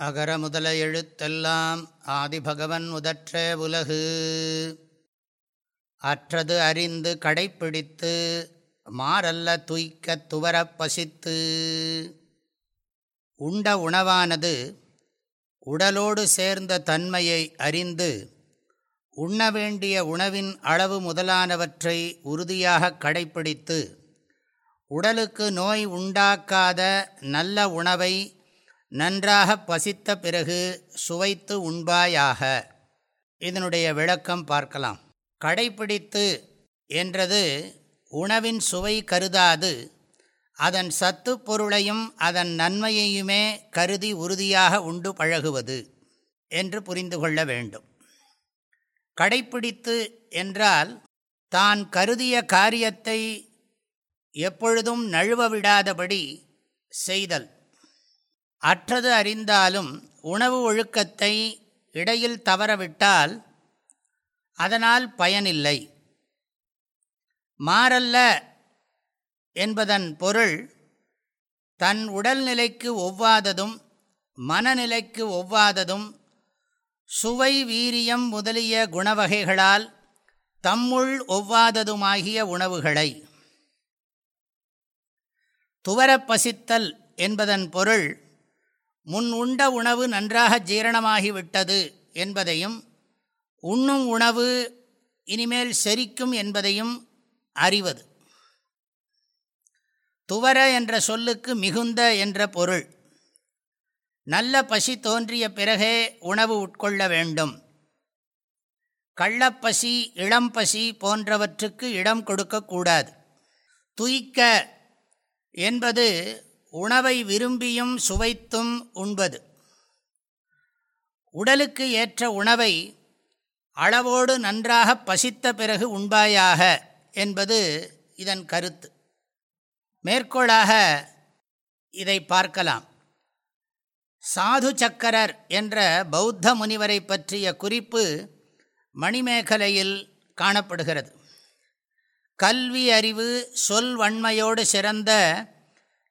அகர முதல எழுத்தெல்லாம் ஆதிபகவன் முதற்ற உலகு. அற்றது அறிந்து கடைப்பிடித்து மாறல்ல துய்க்க துவரப் பசித்து. உண்ட உணவானது உடலோடு சேர்ந்த தன்மையை அறிந்து உண்ண வேண்டிய உணவின் அளவு முதலானவற்றை உறுதியாக கடைப்பிடித்து உடலுக்கு நோய் உண்டாக்காத நல்ல உணவை நன்றாக பசித்த பிறகு சுவைத்து உண்பாயாக. இதனுடைய விளக்கம் பார்க்கலாம். கடைப்பிடித்து என்றது உணவின் சுவை கருதாது. அதன் சத்து பொருளையும் அதன் நன்மையையுமே கருதி உறுதியாக உண்டு பழகுவது என்று புரிந்து கொள்ள வேண்டும். கடைப்பிடித்து என்றால் தான் கருதிய காரியத்தை எப்பொழுதும் நழுவ விடாதபடி செய்தல். அற்றது அறிந்தாலும் உணவு ஒழுக்கத்தை இடையில் தவறவிட்டால் அதனால் பயனில்லை. மாறல்ல என்பதன் பொருள் தன் உடல்நிலைக்கு ஒவ்வாததும் மனநிலைக்கு ஒவ்வாததும் சுவை வீரியம் முதலிய குணவகைகளால் தம்முள் ஒவ்வாததுமாகிய உணவுகளை. துவரப் பசித்தல் என்பதன் பொருள் முன் உண்ட உணவு நன்றாக ஜீரணமாகிவிட்டது என்பதையும் உண்ணும் உணவு இனிமேல் செரிக்கும் என்பதையும் அறிவது. துவர என்ற சொல்லுக்கு மிகுந்த என்ற பொருள். நல்ல பசி தோன்றிய பிறகே உணவு உட்கொள்ள வேண்டும். கள்ளப்பசி இளம்பசி போன்றவற்றுக்கு இடம் கொடுக்கக்கூடாது துய்க்க என்பது உணவை விரும்பியும் சுவைத்தும் உண்பது. உடலுக்கு ஏற்ற உணவை அளவோடு நன்றாக பசித்த பிறகு உண்பாயாக என்பது இதன் கருத்து. மேற்கோளாக இதை பார்க்கலாம். சாது சக்கரர் என்ற பௌத்த முனிவரை பற்றிய குறிப்பு மணிமேகலையில் காணப்படுகிறது. கல்வி அறிவு சொல் வன்மையோடு சிறந்த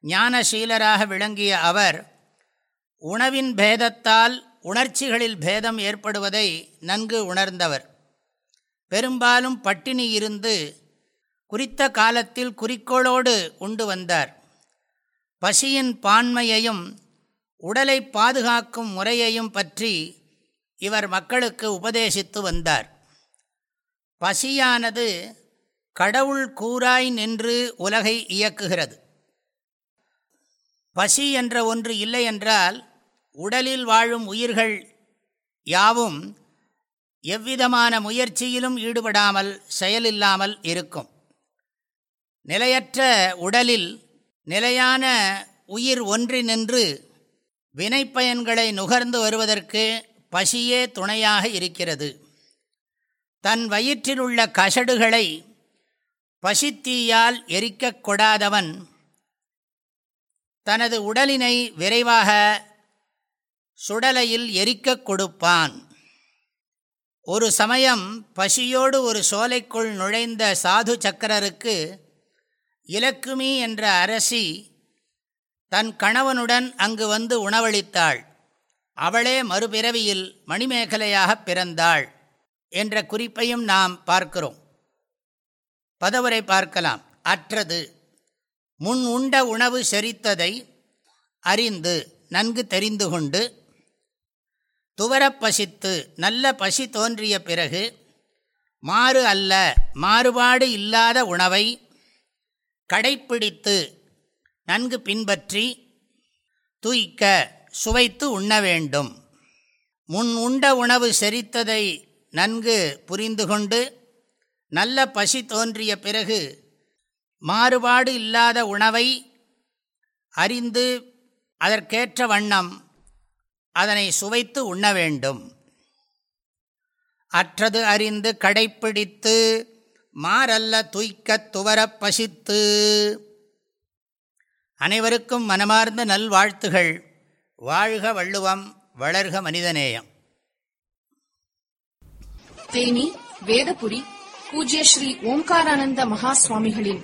ஞானசீலராக விளங்கிய அவர் உணவின் பேதத்தால் உணர்ச்சிகளில் பேதம் ஏற்படுவதை நன்கு உணர்ந்தவர். பெரும்பாலும் பட்டினி இருந்து குறித்த காலத்தில் குறிக்கோளோடு உண்டு வந்தார். பசியின் பான்மையையும் உடலை பாதுகாக்கும் முறையையும் பற்றி இவர் மக்களுக்கு உபதேசித்து வந்தார். பசியானது கடவுள் கூறாய் நின்று உலகை இயக்குகிறது. பசி என்ற ஒன்று இல்லை என்றால் உடலில் வாழும் உயிர்கள் யாவும் எவ்விதமான முயற்சியிலும் ஈடுபடாமல் செயலில்லாமல் இருக்கும். நிலையற்ற உடலில் நிலையான உயிர் ஒன்றி நின்று வினைப்பயன்களை நுகர்ந்து வருவதற்கு பசியே துணையாக இருக்கிறது. தன் வயிற்றில் உள்ள கசடுகளை பசித்தீயால் எரிக்கக் கொடாதவன் தனது உடலினை விரைவாக சுடலையில் எரிக்கக் கொடுப்பான். ஒரு சமயம் பசியோடு ஒரு சோலைக்குள் நுழைந்த சாது சக்கரருக்கு இலக்குமி என்ற அரசி தன் கணவனுடன் அங்கு வந்து உணவளித்தாள். அவளே மறுபிறவியில் மணிமேகலையாக பிறந்தாள் என்ற குறிப்பையும் நாம் பார்க்கிறோம். பதவுரை பார்க்கலாம். அற்றது. முன் உண்ட உணவு செரித்ததை அறிந்து நன்கு தெரிந்து கொண்டு துவரப்பசித்து நல்ல பசி தோன்றிய பிறகு மாறு அல்ல மாறுபாடு இல்லாத உணவை கடைப்பிடித்து நன்கு பின்பற்றி தூய்க்க சுவைத்து உண்ண வேண்டும். முன் உண்ட உணவு செரித்ததை நன்கு புரிந்து கொண்டு நல்ல பசி தோன்றிய பிறகு மாறுபாடு இல்லாத உணவை அறிந்து அதற்கேற்ற வண்ணம் அதனை சுவைத்து உண்ண வேண்டும். அற்றது அறிந்து கடைப்பிடித்து மாறல்ல துய்க்கத் துவரப் பசித்து. அனைவருக்கும் மனமார்ந்த நல்வாழ்த்துகள். வாழ்க வள்ளுவம் வளர்க மனிதநேயம். தேனி வேதபுரி பூஜ்ய ஸ்ரீ ஓம்காரானந்த மகா சுவாமிகளின்